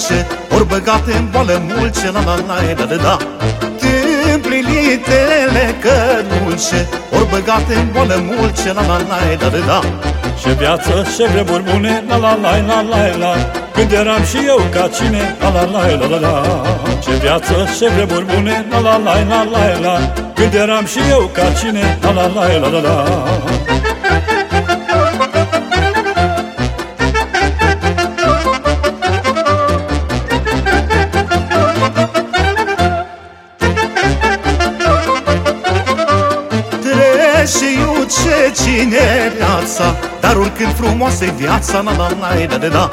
Tâmplinitele căruce Ori băgate în boală mulce La la la la la la Tâmplinitele căruce Ori băgate în boală mulce La la la la la la Ce viață, ce vremuri bune La la la la la la Când eram și eu ca cine La la la la la la Ce viață, ce vremuri bune La la la la la la Când eram și eu ca cine La la la la la la ce cinereața Dar oricând frumoasă e viața Na, na, na, da, da, da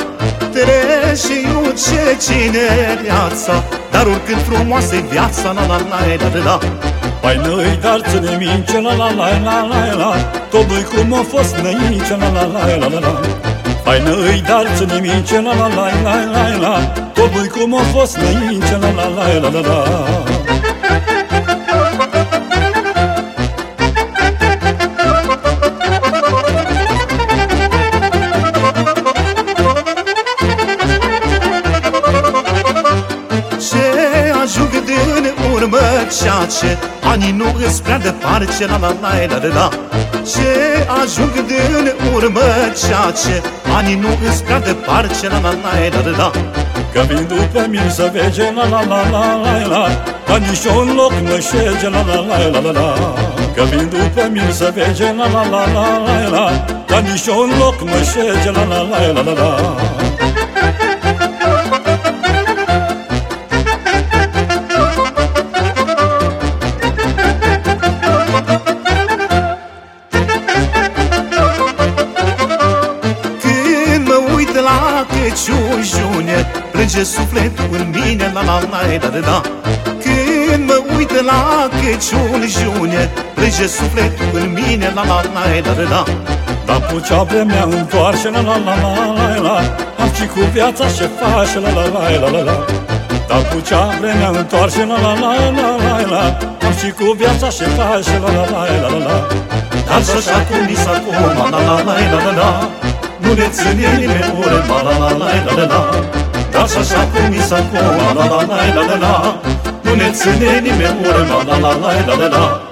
Trece ce cinereața Dar oricând frumoasă e viața Na, na, na, da, da, da Păi noi dar ține mince la la la la la la Tot nu cum a fost năice la la la la la la Păi noi dar ține mince la la la la la la Tot nu cum a fost năice la la la la la la urmă ceea ce Anii nu îți prea departe La la la la la la Ce ajung din urmă ceea ce Anii nu îți prea departe La la la la la la Că vin după mine să vege La la la la la la Ca nici un loc mă șege La la la la la la Că vin după mine să vege La la la la la la Ca nici un loc mă șege La la la la la la Crăciunjune Plânge sufletul în mine La la la la la la Când mă uit la Crăciunjune Plânge sufletul în mine La la la la la la Dar pucea vremea întoarce La la la la la la Am și cu viața ce face La la la la la la Dar pucea vremea întoarce La la la la la la Am și cu viața ce face La la la la la la Dar și așa cum mi s-a La la la la la la nu ne ține nimeni urmă, la la la la la la Dar și așa cum mi s-a la la la la la la la Nu ne ține nimeni urmă, la la la la la la